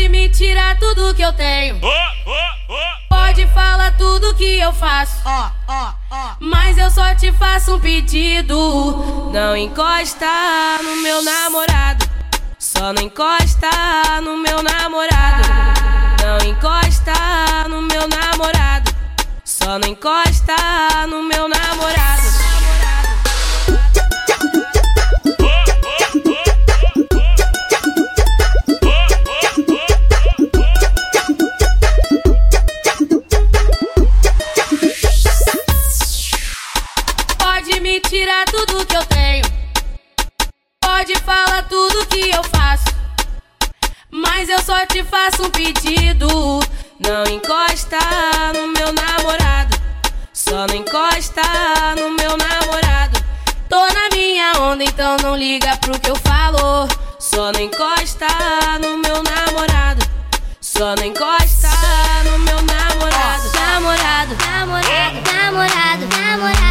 Pode me tirar tudo que eu tenho. Pode falar tudo que eu faço. Mas eu só te faço um pedido. Não encosta no meu namorado. Só não encosta no meu namorado. Não encosta no meu namorado. Só não encosta no meu namorado. Falar tudo que eu faço. Mas eu só te faço um pedido. Não encosta no meu namorado. Só não encosta no meu namorado. Tô na minha onda, então não liga pro que eu falo. Só não encosta no meu namorado. Só não encosta no meu namorado, namorado, namorado, namorado, namorado,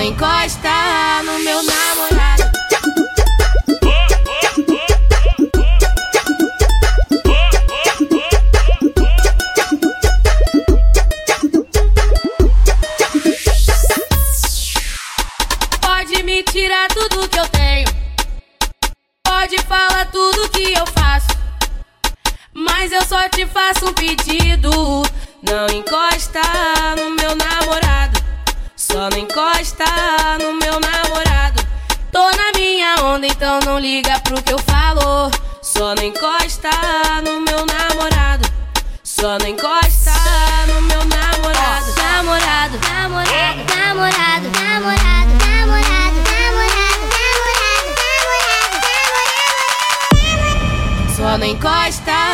não encosta no meu namorado. Pode me tirar tudo que eu tenho. Pode falar tudo que eu faço. Mas eu só te faço um pedido. Não encosta no meu namorado. Onda, então não liga pro que eu falo. Só não encosta no meu namorado. Só não encosta no meu namorado. Namorado, namorado, namorado, namorado, namorado, namorado, namorado, namorado, namorado. Só não encosta.